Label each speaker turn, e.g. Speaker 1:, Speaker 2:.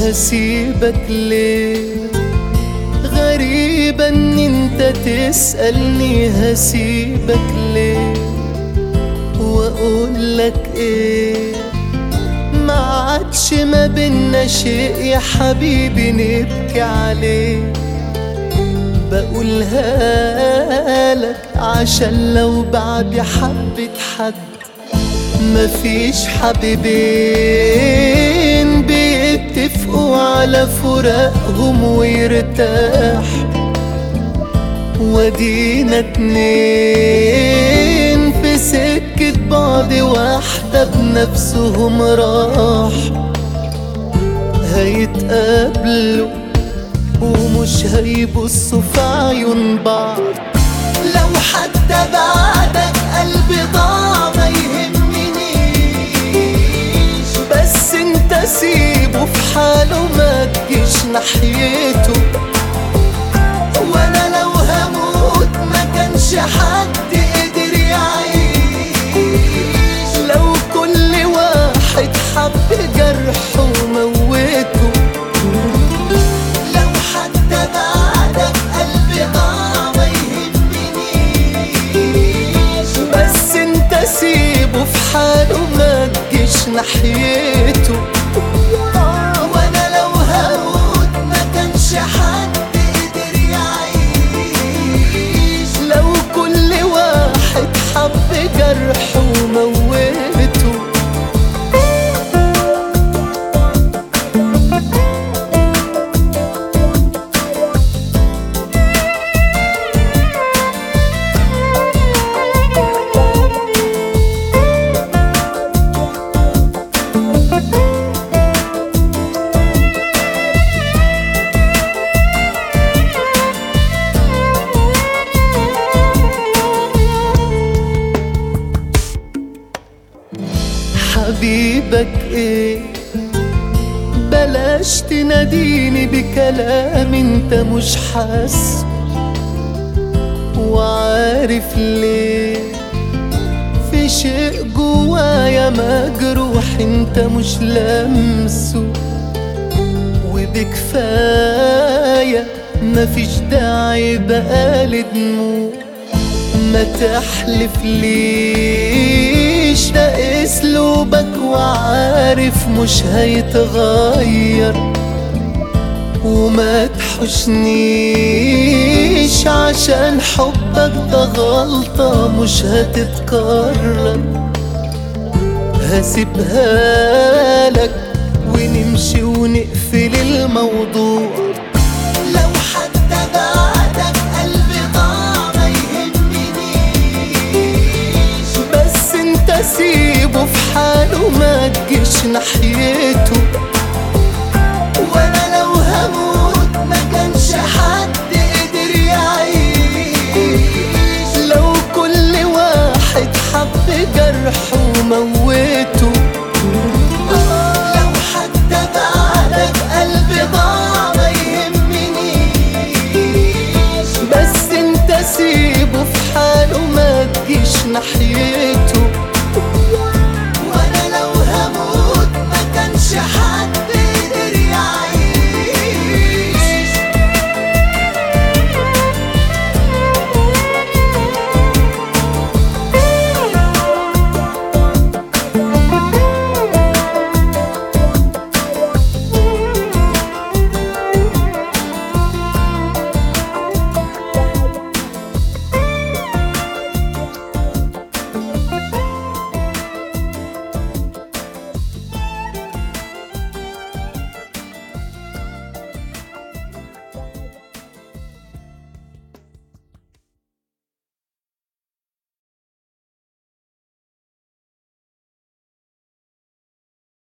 Speaker 1: هسيبك ليه؟ غريبة ان إنت تسألني هسيبك ليه؟ واقول لك إيه؟ ما عادش ما بينا شيء يا حبيبي نبكي عليه. بقولها لك عشان لو بعد حبة حد. مفيش حبيبين. على فراقهم ويرتاحوا ودينا اتنين في سكة بعض واحدة بنفسهم راح. هيتقابلوا ومش هيبصوا في عيون بعض. لو حتى بعدك تجيش حبيبك إيه؟ بلاش تناديني بكلام أنت مش حاسه وعارف ليه؟ في شيء جوايا مجروح أنت مش لامسه. وبكفاية مفيش داعي بقى لدموع. ما تحلف ليش ده أسلوبك وعارف مش هيتغير. وما تحشنيش عشان حبك ده غلطة مش هتتكرر. هسيبها لك ونمشي ونقفل